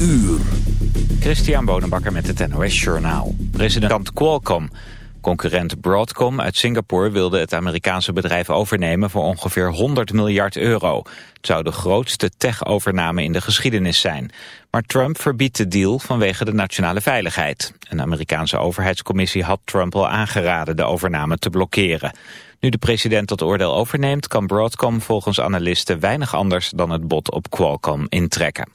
uur. Christian Bonenbakker met het NOS Journaal. President Qualcomm. Concurrent Broadcom uit Singapore wilde het Amerikaanse bedrijf overnemen voor ongeveer 100 miljard euro. Het zou de grootste tech-overname in de geschiedenis zijn. Maar Trump verbiedt de deal vanwege de nationale veiligheid. Een Amerikaanse overheidscommissie had Trump al aangeraden de overname te blokkeren. Nu de president dat oordeel overneemt, kan Broadcom volgens analisten weinig anders dan het bod op Qualcomm intrekken.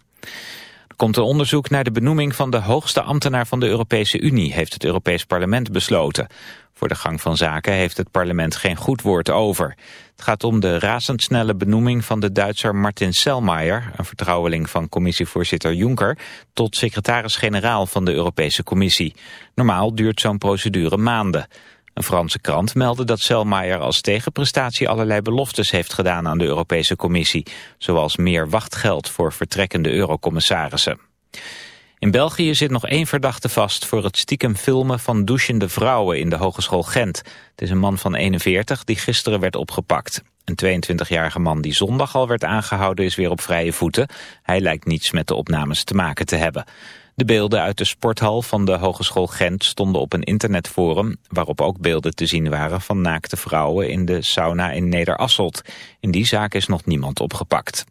Komt een onderzoek naar de benoeming van de hoogste ambtenaar van de Europese Unie, heeft het Europees Parlement besloten. Voor de gang van zaken heeft het parlement geen goed woord over. Het gaat om de razendsnelle benoeming van de Duitser Martin Selmayr, een vertrouweling van commissievoorzitter Juncker, tot secretaris-generaal van de Europese Commissie. Normaal duurt zo'n procedure maanden. Een Franse krant meldde dat Selmayr als tegenprestatie allerlei beloftes heeft gedaan aan de Europese Commissie, zoals meer wachtgeld voor vertrekkende eurocommissarissen. In België zit nog één verdachte vast voor het stiekem filmen van douchende vrouwen in de Hogeschool Gent. Het is een man van 41 die gisteren werd opgepakt. Een 22-jarige man die zondag al werd aangehouden is weer op vrije voeten. Hij lijkt niets met de opnames te maken te hebben. De beelden uit de sporthal van de Hogeschool Gent stonden op een internetforum... waarop ook beelden te zien waren van naakte vrouwen in de sauna in Nederasselt. In die zaak is nog niemand opgepakt.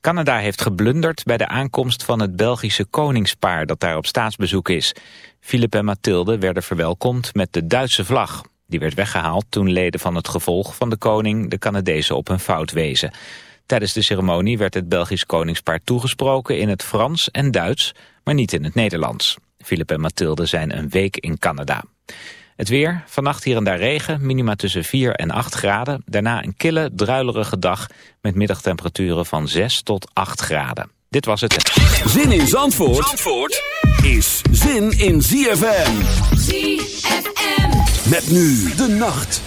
Canada heeft geblunderd bij de aankomst van het Belgische koningspaar dat daar op staatsbezoek is. Philip en Mathilde werden verwelkomd met de Duitse vlag. Die werd weggehaald toen leden van het gevolg van de koning de Canadezen op hun fout wezen. Tijdens de ceremonie werd het Belgisch koningspaar toegesproken in het Frans en Duits, maar niet in het Nederlands. Philip en Mathilde zijn een week in Canada. Het weer, vannacht hier en daar regen, minima tussen 4 en 8 graden. Daarna een kille, druilerige dag met middagtemperaturen van 6 tot 8 graden. Dit was het. Zin in Zandvoort, Zandvoort is zin in ZFM. ZFM. Met nu de nacht.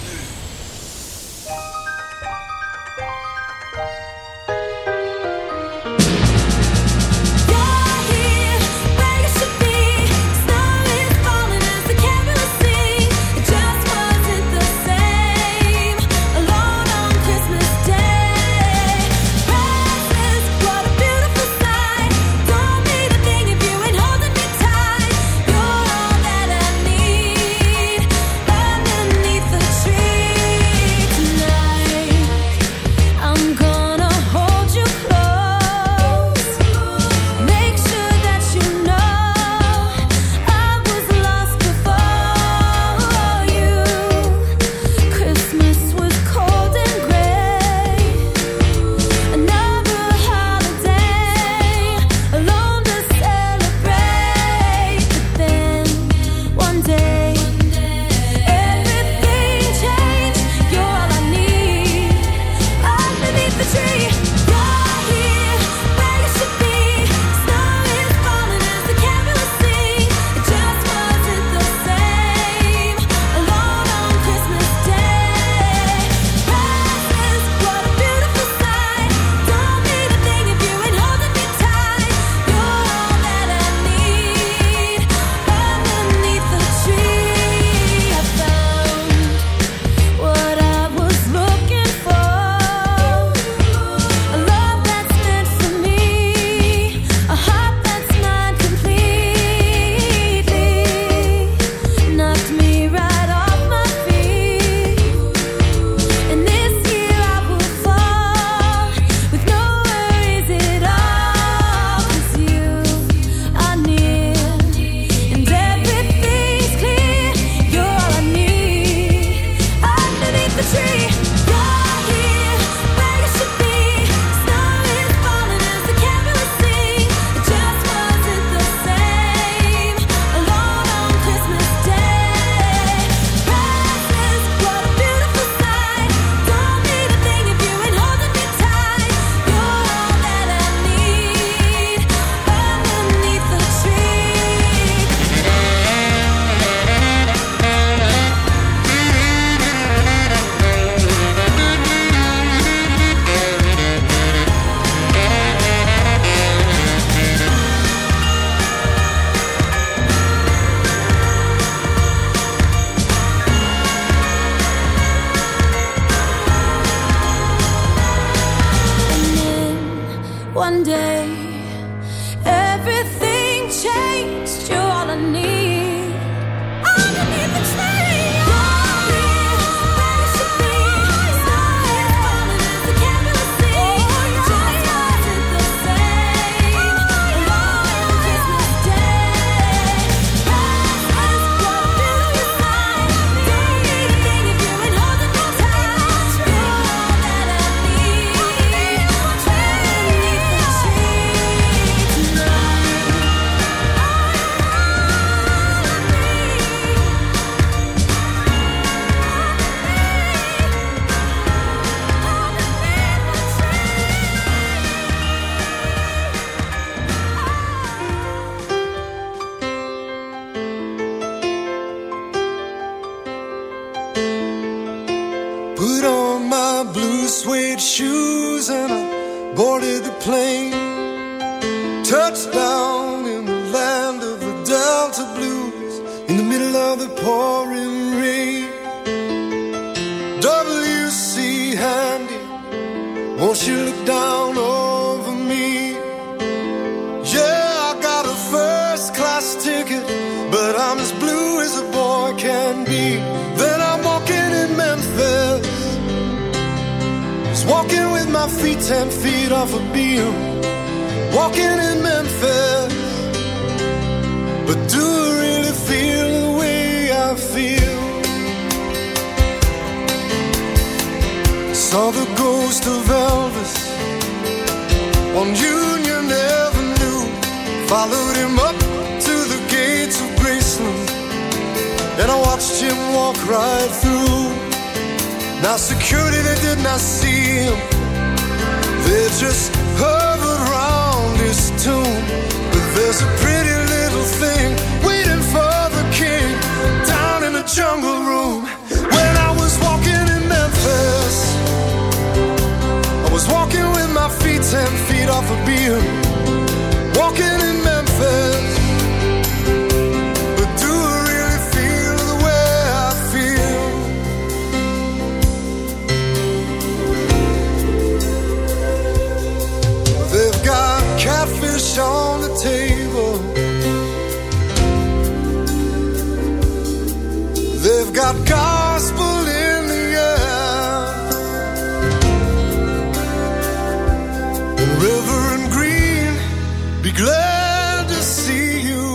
Glad to see you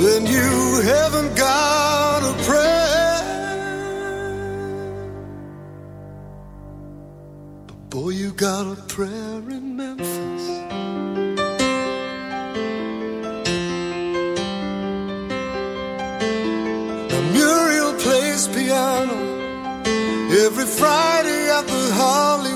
when you haven't got a prayer. But boy, you got a prayer in Memphis. Now Muriel plays piano every Friday at the Hollywood.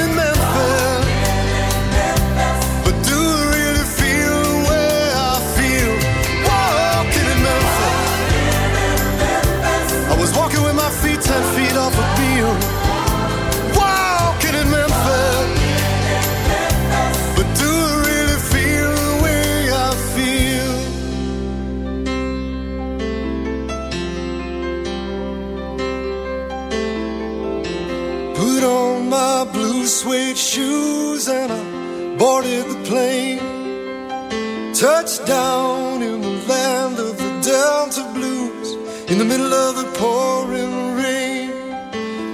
ten feet off a Beale. Walking in Memphis. But do I really feel the way I feel? Put on my blue suede shoes and I boarded the plane. Touchdown in the land of the Delta Blues in the middle of the rain.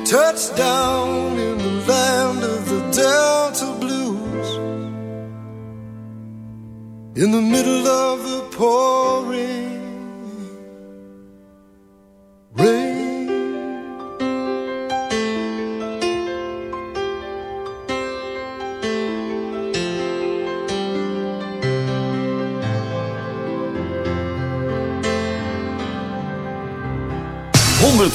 Touchdown in the land of the Delta Blues. In the middle of the pouring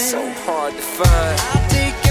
so hard to find.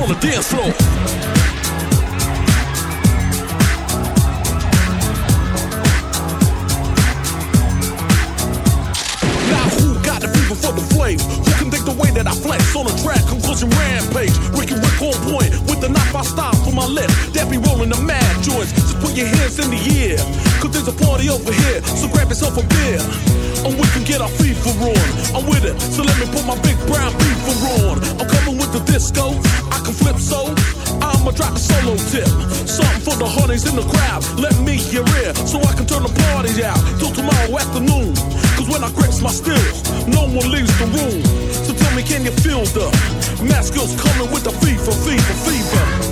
On the dance floor. Now who got the fever for the flame? Who can think the way that I flex on a track? Conclusion rampage. Ricky Rick on point with the knife I style for my left. That be rolling the mad joints. Just put your hands in the air. Cause there's a party over here. So grab yourself a beer. And we can get our fever on. I'm with it. So let me put my big brown fever on. I'm coming with the disco. Can flip so. I'ma drop a solo tip. Something for the honeys in the crowd. Let me hear it. So I can turn the party out till tomorrow afternoon. Cause when I grips my stills, no one leaves the room. So tell me, can you feel the mask skills coming with the fever, fever, fever?